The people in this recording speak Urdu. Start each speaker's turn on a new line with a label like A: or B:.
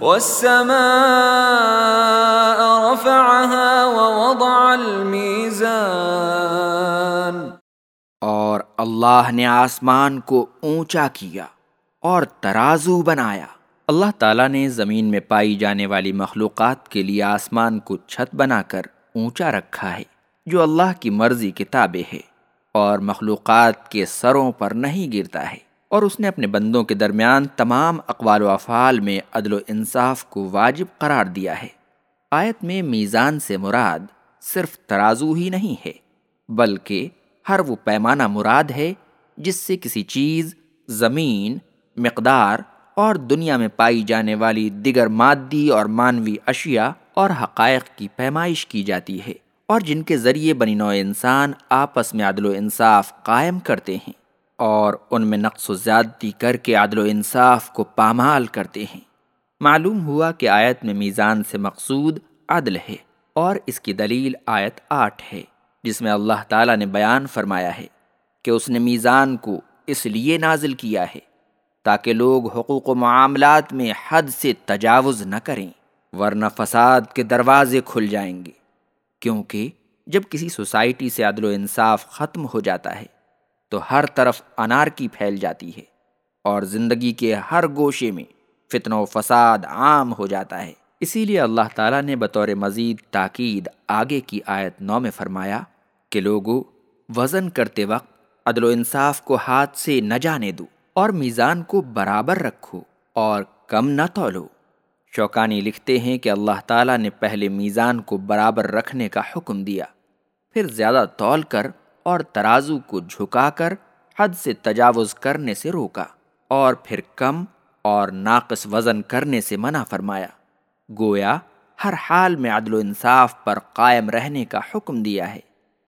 A: والسماء رفعها ووضع الميزان.
B: اور اللہ نے آسمان کو اونچا کیا اور ترازو بنایا۔ اللہ تعالیٰ نے زمین میں پائی جانے والی مخلوقات کے لیے آسمان کو چھت بنا کر اونچا رکھا ہے، جو اللہ کی مرضی کتابیں ہے اور مخلوقات کے سروں پر نہیں گرتا ہے۔ اور اس نے اپنے بندوں کے درمیان تمام اقوال و افعال میں عدل و انصاف کو واجب قرار دیا ہے۔ آیت میں میزان سے مراد صرف ترازو ہی نہیں ہے، بلکہ ہر وہ پیمانہ مراد ہے جس سے کسی چیز، زمین، مقدار اور دنیا میں پائی جانے والی دیگر مادی اور مانوی اشیاء اور حقائق کی پیمائش کی جاتی ہے اور جن کے ذریعے بنی نوع انسان آپس میں عدل و انصاف قائم کرتے ہیں۔ اور ان میں نقص و زیادتی کر کے عدل و انصاف کو پامال کرتے ہیں۔ معلوم ہوا کہ آیت میں میزان سے مقصود عدل ہے اور اس کی دلیل آیت آٹھ ہے، جس میں اللہ تعالیٰ نے بیان فرمایا ہے کہ اس نے میزان کو اس لیے نازل کیا ہے تاکہ لوگ حقوق و معاملات میں حد سے تجاوز نہ کریں، ورنہ فساد کے دروازے کھل جائیں گے۔ کیونکہ جب کسی سوسائٹی سے عدل و انصاف ختم ہو جاتا ہے تو ہر طرف انار کی پھیل جاتی ہے اور زندگی کے ہر گوشے میں فتن و فساد عام ہو جاتا ہے۔ اسی لیے اللہ تعالیٰ نے بطور مزید تاکید آگے کی آیت نو میں فرمایا کہ لوگوں وزن کرتے وقت عدل و انصاف کو ہاتھ سے نہ جانے دو اور میزان کو برابر رکھو اور کم نہ تولو۔ شوکانی لکھتے ہیں کہ اللہ تعالیٰ نے پہلے میزان کو برابر رکھنے کا حکم دیا، پھر زیادہ تول کر اور ترازو کو جھکا کر حد سے تجاوز کرنے سے روکا اور پھر کم اور ناقص وزن کرنے سے منع فرمایا۔ گویا ہر حال میں عدل و انصاف پر قائم رہنے کا حکم دیا ہے۔